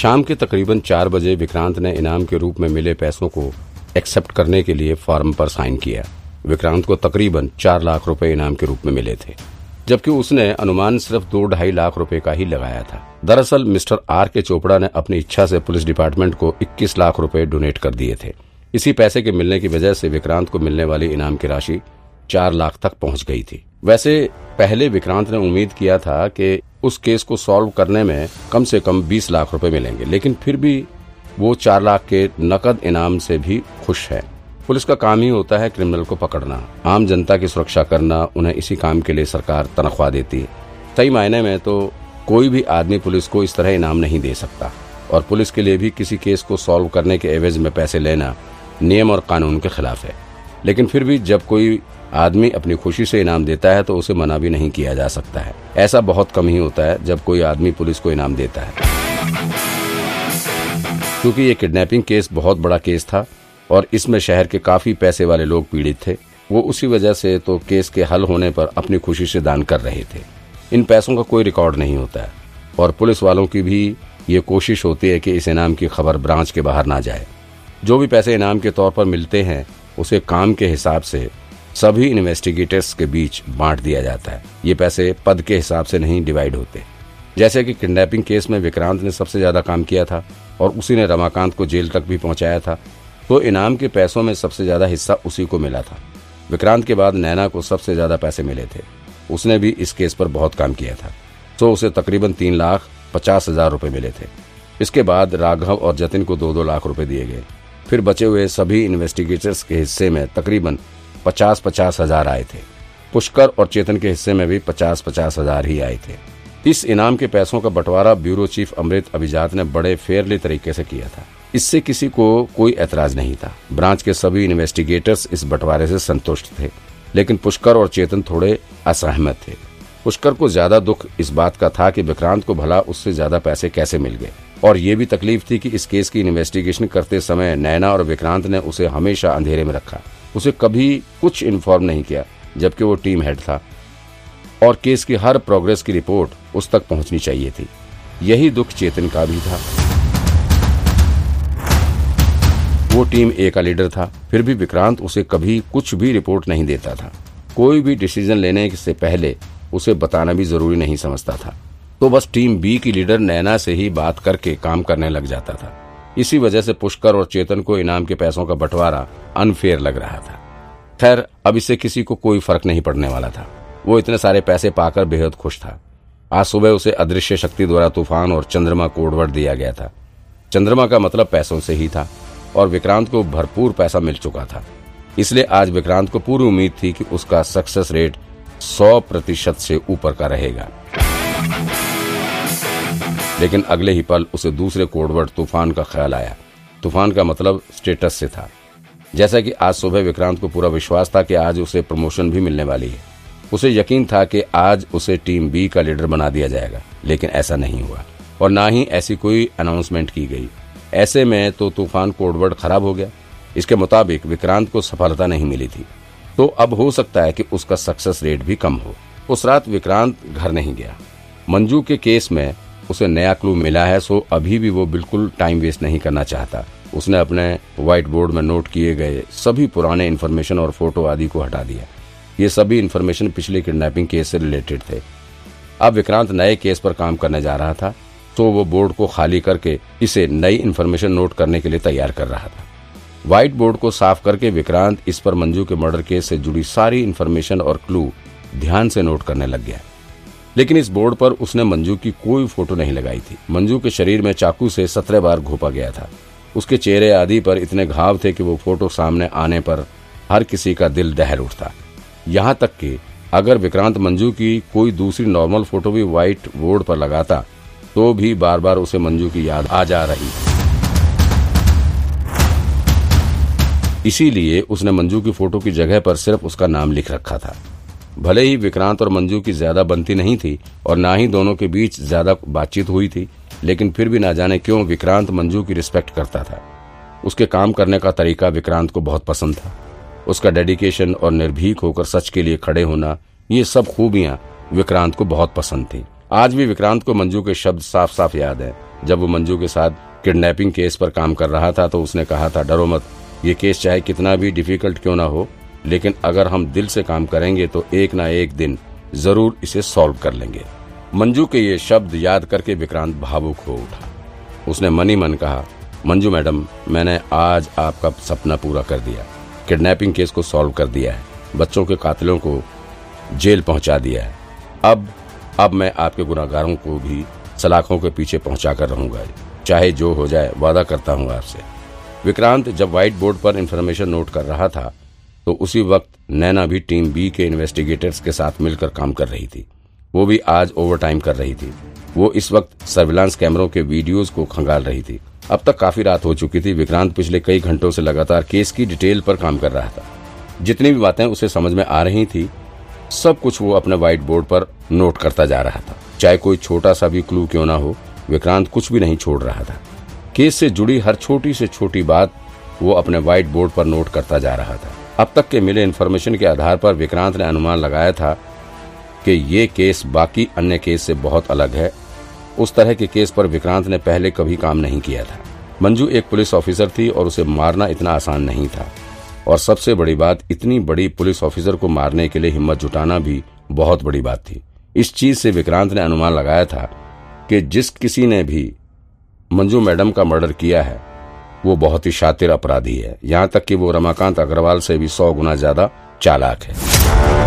शाम के तकरीबन चार बजे विक्रांत ने इनाम के रूप में मिले पैसों को एक्सेप्ट करने के लिए फॉर्म पर साइन किया। विक्रांत को तकरीबन चार लाख रुपए इनाम के रूप में मिले थे, जबकि उसने अनुमान सिर्फ़ दो ढाई लाख रुपए का ही लगाया था। दरअसल, मिस्टर आर के चोपड़ा ने अपनी इच्छा से पुलिस डिपार्टमेंट को 21 लाख रुपए डोनेट कर दिए थे। इसी पैसे के मिलने की वजह से विक्रांत को मिलने वाली इनाम की राशि चार लाख तक पहुँच गई थी। वैसे, पहले विक्रांत ने उम्मीद किया था कि उस केस को सॉल्व करने में कम से कम 20 लाख रुपए मिलेंगे। लेकिन फिर भी वो चार लाख के नकद इनाम से भी खुश है। पुलिस का काम ही होता है क्रिमिनल को पकड़ना। आम जनता की सुरक्षा करना, उन्हें इसी काम के लिए सरकार तनख्वाह देती। सही मायने में तो कोई भी आदमी पुलिस को इस तरह इनाम नहीं दे सकता। और पुलिस के लिए भी किसी केस को सॉल्व करने के एवज में पैसे लेना नियम और कानून के खिलाफ है। लेकिन फिर भी जब कोई आदमी अपनी खुशी से इनाम देता है तो उसे मना भी नहीं किया जा सकता है। ऐसा बहुत कम ही होता है, जब कोई आदमी पुलिस को इनाम देता है। क्योंकि ये किडनैपिंग केस बहुत बड़ा केस था, और इसमें शहर के काफ़ी पैसे वाले लोग पीड़ित थे। वो उसी वजह से तो केस के हल होने पर अपनी खुशी से दान कर रहे थे। इन पैसों का कोई रिकॉर्ड नहीं होता है, और पुलिस वालों की भी ये कोशिश होती है कि इस इनाम की खबर ब्रांच के बाहर ना जाए। जो भी पैसे इनाम के तौर पर मिलते हैं उसे काम के हिसाब से सभी इन्वेस्टिगेटर्स के बीच बांट दिया जाता है। ये पैसे पद के हिसाब से नहीं डिवाइड होते। जैसे कि किडनैपिंग केस में विक्रांत ने सबसे ज़्यादा काम किया था और उसी ने रमाकांत को जेल तक भी पहुँचाया था तो इनाम के पैसों में सबसे ज़्यादा हिस्सा उसी को मिला था। विक्रांत के बाद नैना को सबसे ज़्यादा पैसे मिले थे। उसने भी इस केस पर बहुत काम किया था। तो उसे तकरीबन तीन लाख पचास हज़ार रूपए मिले थे। इसके बाद राघव और जतिन को दो दो लाख रुपए दिए गए। फिर बचे हुए सभी इन्वेस्टिगेटर्स के हिस्से में तकरीबन पचास पचास हज़ार आए थे। पुष्कर और चेतन के हिस्से में भी पचास पचास हज़ार ही आए थे। इस इनाम के पैसों का बंटवारा ब्यूरो चीफ अमृत अभिजात ने बड़े फेयरली तरीके से किया था। इससे किसी को कोई एतराज़ नहीं था। ब्रांच के सभी इन्वेस्टिगेटर्स इस बंटवारे से संतुष्ट थे। लेकिन पुष्कर और चेतन थोड़े असहमत थे। पुष्कर को ज़्यादा दुख इस बात का था कि विक्रांत को भला उससे ज़्यादा पैसे कैसे मिल गए। और ये भी तकलीफ़ थी कि इस केस की इन्वेस्टिगेशन करते समय नैना और विक्रांत ने उसे हमेशा अंधेरे में रखा। उसे कभी कुछ इन्फॉर्म नहीं किया, जबकि वो टीम हेड था। और केस की हर प्रोग्रेस की रिपोर्ट उस तक पहुंचनी चाहिए थी। यही दुख चेतन का भी था। वो टीम ए का लीडर था, फिर भी विक्रांत उसे कभी कुछ भी रिपोर्ट नहीं देता था। कोई भी डिसीज़न लेने से पहले उसे बताना भी ज़रूरी नहीं समझता था। तो बस टीम बी की लीडर नैना से ही बात करके काम करने लग जाता था। इसी वजह से पुष्कर और चेतन को इनाम के पैसों का बंटवारा अनफेयर लग रहा था। खैर, अब इससे किसी को कोई फ़र्क नहीं पड़ने वाला था। वो इतने सारे पैसे पाकर बेहद खुश था। आज सुबह उसे अदृश्य शक्ति द्वारा तूफ़ान और चंद्रमा कोडवर्ड दिया गया था। चंद्रमा का मतलब पैसों से ही था और विक्रांत को भरपूर पैसा मिल चुका था। इसलिए आज विक्रांत को पूरी उम्मीद थी कि उसका सक्सेस रेट सौ प्रतिशत से ऊपर का रहेगा। लेकिन अगले ही पल उसे दूसरे कोडवर्ड तूफ़ान का ख्याल आया। तूफ़ान का मतलब स्टेटस से था। जैसा कि आज सुबह विक्रांत को पूरा विश्वास था कि आज उसे प्रमोशन भी मिलने वाली है। उसे यकीन था कि आज उसे टीम बी का लीडर बना दिया जाएगा, लेकिन ऐसा नहीं हुआ। और ना ही ऐसी कोई अनाउंसमेंट की गई। ऐसे में तो तूफ़ान कोडवर्ड खराब हो गया। इसके मुताबिक विक्रांत को सफलता नहीं मिली थी। तो अब हो सकता है कि उसका सक्सेस रेट भी कम हो। उस रात विक्रांत घर नहीं गया। मंजू के केस में उसे नया क्लू मिला है, सो अभी भी वो बिल्कुल टाइम वेस्ट नहीं करना चाहता। उसने अपने व्हाइट बोर्ड में नोट किए गए सभी पुराने इन्फॉर्मेशन और फ़ोटो आदि को हटा दिया। ये सभी इन्फॉर्मेशन पिछले किडनैपिंग केस से रिलेटेड थे। अब विक्रांत नए केस पर काम करने जा रहा था तो वो बोर्ड को खाली करके इसे नई इन्फॉर्मेशन नोट करने के लिए तैयार कर रहा था। व्हाइट बोर्ड को साफ़ करके विक्रांत इस पर मंजू के मर्डर केस से जुड़ी सारी इन्फॉर्मेशन और क्लू ध्यान से नोट करने लग गया। लेकिन इस बोर्ड पर उसने मंजू की कोई फ़ोटो नहीं लगाई थी। मंजू के शरीर में चाकू से सत्रह बार घोपा गया था। उसके चेहरे आदि पर इतने घाव थे कि वो फ़ोटो सामने आने पर हर किसी का दिल दहर उठता। यहाँ तक कि अगर विक्रांत मंजू की कोई दूसरी नॉर्मल फ़ोटो भी व्हाइट बोर्ड पर लगाता तो भी बार बार उसे मंजू की याद आ जा रही इसीलिए उसने मंजू की फ़ोटो की जगह पर सिर्फ़ उसका नाम लिख रखा था। भले ही विक्रांत और मंजू की ज़्यादा बनती नहीं थी और ना ही दोनों के बीच ज़्यादा बातचीत हुई थी, लेकिन फिर भी ना जाने क्यों विक्रांत मंजू की रिस्पेक्ट करता था। उसके काम करने का तरीका विक्रांत को बहुत पसंद था। उसका डेडिकेशन और निर्भीक होकर सच के लिए खड़े होना, ये सब खूबियाँ विक्रांत को बहुत पसंद थी। आज भी विक्रांत को मंजू के शब्द साफ़ साफ़ याद है। जब वो मंजू के साथ किडनैपिंग केस पर काम कर रहा था तो उसने कहा था, डरो मत, ये केस चाहे कितना भी डिफ़िकल्ट क्यों ना हो लेकिन अगर हम दिल से काम करेंगे तो एक ना एक दिन ज़रूर इसे सॉल्व कर लेंगे। मंजू के ये शब्द याद करके विक्रांत भावुक हो उठा। उसने मनी मन कहा, मंजू मैडम, मैंने आज आपका सपना पूरा कर दिया। किडनैपिंग केस को सॉल्व कर दिया है। बच्चों के कातिलों को जेल पहुँचा दिया है। अब अब मैं आपके गुनागारों को भी सलाखों के पीछे पहुँचा कर रहूँगा। चाहे जो हो जाए, वादा करता हूँ आपसे। विक्रांत जब व्हाइट बोर्ड पर इंफॉर्मेशन नोट कर रहा था तो उसी वक्त नैना भी टीम बी के इन्वेस्टिगेटर्स के साथ मिलकर काम कर रही थी। वो भी आज ओवर टाइम कर रही थी। वो इस वक्त सर्विलांस कैमरों के वीडियोस को खंगाल रही थी। अब तक काफ़ी रात हो चुकी थी। विक्रांत पिछले कई घंटों से लगातार केस की डिटेल पर काम कर रहा था। जितनी भी बातें उसे समझ में आ रही थी, सब कुछ वो अपने व्हाइट बोर्ड पर नोट करता जा रहा था। चाहे कोई छोटा सा भी क्लू क्यों ना हो, विक्रांत कुछ भी नहीं छोड़ रहा था। केस से जुड़ी हर छोटी से छोटी बात वो अपने व्हाइट बोर्ड पर नोट करता जा रहा था। अब तक के मिले इन्फॉर्मेशन के आधार पर विक्रांत ने अनुमान लगाया था कि ये केस बाकी अन्य केस से बहुत अलग है। उस तरह के केस पर विक्रांत ने पहले कभी काम नहीं किया था। मंजू एक पुलिस ऑफिसर थी और उसे मारना इतना आसान नहीं था। और सबसे बड़ी बात, इतनी बड़ी पुलिस ऑफिसर को मारने के लिए हिम्मत जुटाना भी बहुत बड़ी बात थी। इस चीज़ से विक्रांत ने अनुमान लगाया था कि जिस किसी ने भी मंजू मैडम का मर्डर किया है वो बहुत ही शातिर अपराधी है। यहाँ तक कि वो रमाकांत अग्रवाल से भी सौ गुना ज़्यादा चालाक है।